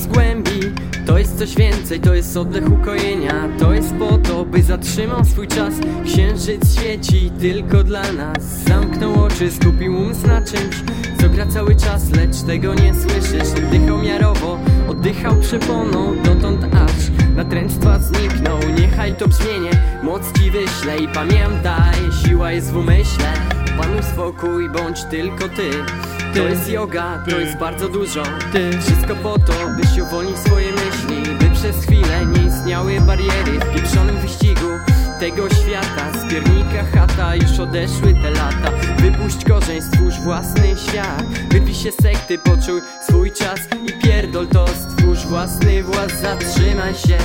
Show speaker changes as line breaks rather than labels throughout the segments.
głos głębi. To jest coś więcej, to jest oddech ukojenia. To jest po to, by zatrzymał swój czas. Księżyc świeci tylko dla nas. Zamknął oczy, skupił umysł na czymś Co gra cały czas, lecz tego nie słyszysz. Oddychał miarowo, oddychał przeponą Dotąd aż natręctwa zniknął Niechaj to brzmienie, moc ci wyśle I pamiętaj, siła jest w umyśle. Panuj spokój, bądź tylko ty To jest yoga, to jest bardzo dużo. Wszystko po to, byś uwolnił swoje myśli By przez chwilę nie istniały bariery W pieprzonym wyścigu tego świata. Z piernika chata już odeszły te lata. Wypuść korzeń, stwórz własny świat. Wypij się sekty, poczuj swój czas I pierdol to, stwórz własny włas Zatrzymaj się.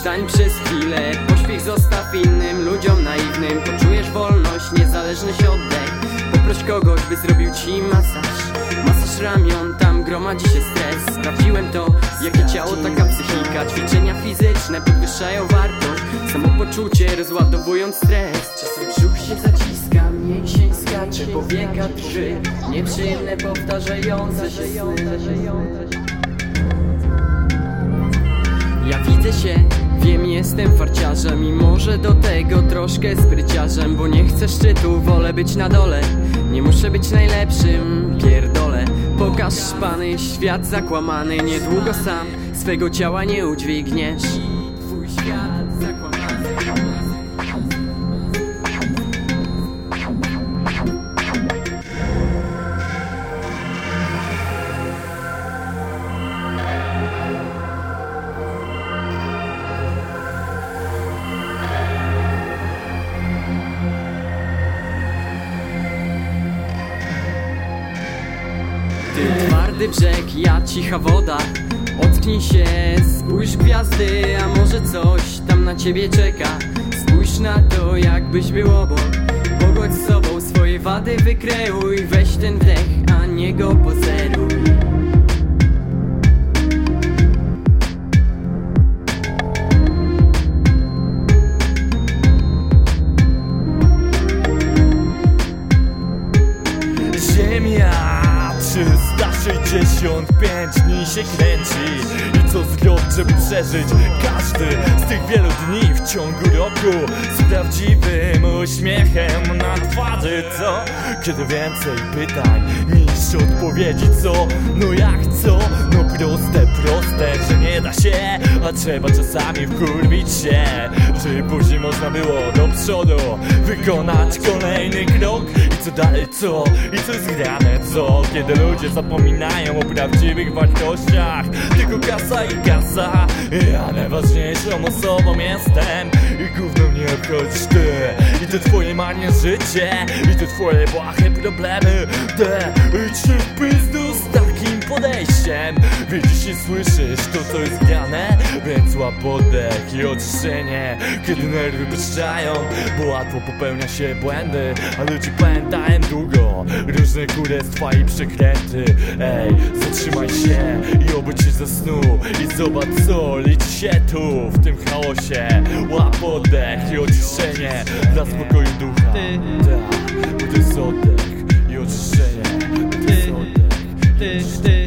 Stań przez chwilę, pośpiech zostaw innym ludziom naiwnym. Poczujesz wolność, niezależność oddech. Poproś kogoś, by zrobił ci masaż gromadzi się stres. Sprawdziłem to, jakie ciało, taka psychika. Ćwiczenia fizyczne podwyższają wartość. Samopoczucie rozładowując stres. Czasem brzuch się zaciska, mięsień skacze Powieka drży, nieprzyjemne powtarzające się sny. Ja widzę się, wiem jestem farciarzem I może do tego troszkę spryciarzem Bo nie chcę szczytu, wolę być na dole. Nie muszę być najlepszym, pierdolę Pokaż szpany, świat zakłamany Niedługo sam swego ciała nie udźwigniesz. Twój świat zakłamany twardy brzeg, ja cicha woda. Ocknij się, spójrz gwiazdy A może coś tam na ciebie czeka. Spójrz na to, jakbyś był obok. Pogodź z sobą swoje wady wykreuj. Weź ten wdech, a nie go pozeruj
Ziemia 365 dni się kręci I co zrobić, żeby przeżyć każdy z tych wielu dni w ciągu roku Z prawdziwym uśmiechem na twarzy, co? Kiedy więcej pytań niż odpowiedzi, co? No jak co? No proste, proste, że nie da się A trzeba czasami wkurwić się Żeby później można było do przodu Wykonać kolejny krok co dalej, co? I co jest grane, co? Kiedy ludzie zapominają o prawdziwych wartościach. Tylko kasa i kasa. Ja najważniejszą osobą jestem. I gówno mnie obchodzisz ty. I to twoje marne życie. I to twoje błahe problemy. Te idźcie w pizdu z takim podejściem. Widzisz i słyszysz to co jest grane? Więc łap oddech i oczyszczenie Kiedy nerwy wyczyszczają Bo łatwo popełnia się błędy. Ale ci pamiętałem długo Różne kurestwa i przekręty. Ej, zatrzymaj się i obudź się ze snu. I zobacz co liczy się tu w tym chaosie. Łap oddech i oczyszczenie Dla spokoju ducha. Tak, bo to jest oddech i oczyszczenie To jest oddech i oczyszczenie